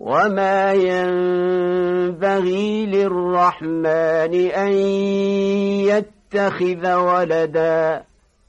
وما ينبغي للرحمن أن يتخذ ولداً